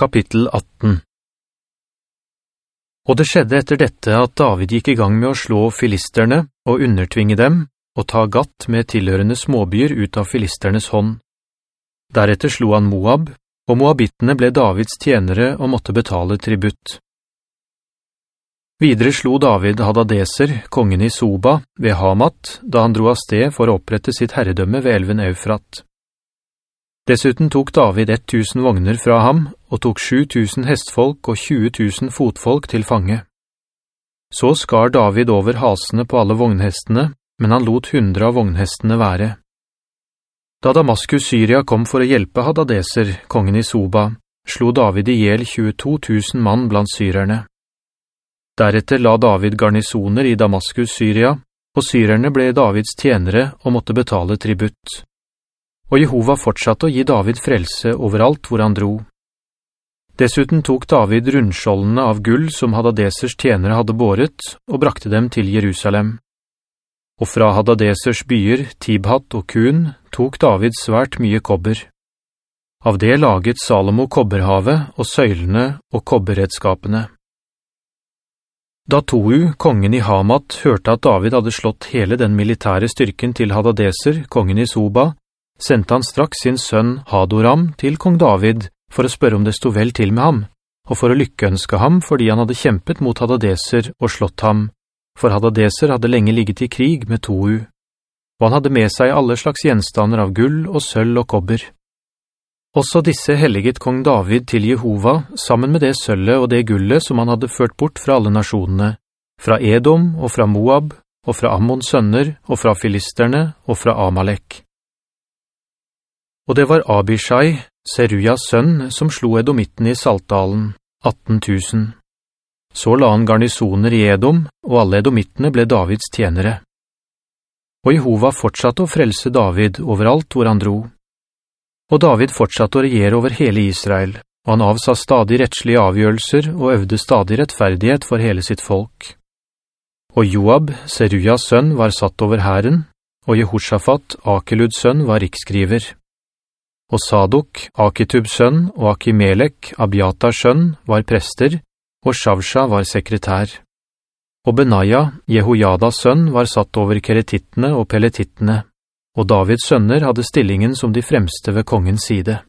Kapittel 18 Og det skjedde etter dette at David gikk i gang med å slå filisterne og undertvinge dem, og ta gatt med tilhørende småbyer ut av filisternes hånd. Deretter slo han Moab, og Moabittene ble Davids tjenere og måtte betale tributt. Videre slo David Hadadeser, kongen i Soba, ved Hamat, da han dro av sted for å opprette sitt herredømme ved elven Eufrat. Dessuten tok David 1000 vogner fra ham, og tok 7000 hestfolk og 20 000 fotfolk til fange. Så skar David over hasene på alle vognhestene, men han lot hundre av vognhestene være. Da Damaskus Syria kom for å hjelpe Hadadeser, kongen i Soba, slo David ihjel 22 000 mann blant syrerne. Deretter la David garnisoner i Damaskus Syria, og syrerne ble Davids tjenere og måtte betale tributt. Og Jehova fortsatte å gi David frelse overalt hvor han dro. Dessuten tok David rundskjoldene av gull som Hadadesers tjenere hadde båret, og brakte dem til Jerusalem. Og fra Hadadesers byer, Tibhat og Kun, tok David svært mye kobber. Av det laget Salomo kobberhavet og søylene og kobberredskapene. Da Tohu, kongen i Hamat, hørte at David hadde slått hele den militære styrken til Hadadeser, kongen i Soba, sendte han straks sin sønn Hadoram til kong David for å spørre om det stod vel til med ham, og for å lykkeønske ham fordi han hadde kjempet mot Hadadeser og slått ham, for Hadadeser hadde lenge ligget i krig med Tohu, og han hadde med seg alle slags gjenstander av gull og sølv og kobber. Også disse helliget kong David til Jehova sammen med det sølvet og det gullet som han hadde ført bort fra alle nasjonene, fra Edom og fra Moab, og fra Ammons sønner, og fra Filisterne, og fra Amalek. Og det var Abishai, Serujas sønn, som slo Edomitten i Saltdalen, 18 000. Så la han garnisoner i Edom, og alle edomittene ble Davids tjenere. Og Jehova fortsatte å frelse David overalt hvor han dro. Og David fortsatte å regjere over hele Israel, og han avsa stadig rettslige avgjørelser og øvde stadig rettferdighet for hele sitt folk. Og Joab, Serujas sønn, var satt over herren, og Jehoshaphat, Akeluds sønn, var riksskriver. Og Sadok, Akitubs sønn, og Akimelek, Abiatars sønn, var prester, og Shavsha var sekretær. Og Benaya, Jehojadas sønn, var satt over keretittene og peletittene, og Davids sønner hadde stillingen som de fremste ved kongens side.